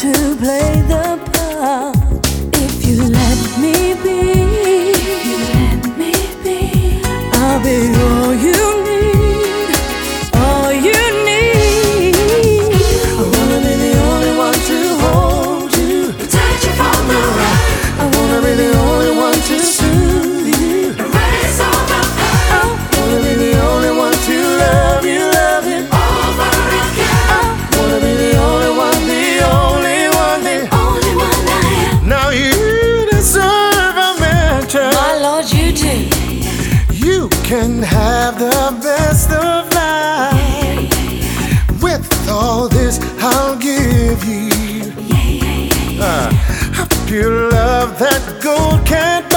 to play the part. Can have the best of life. With all this, I'll give you uh, a pure love that gold can't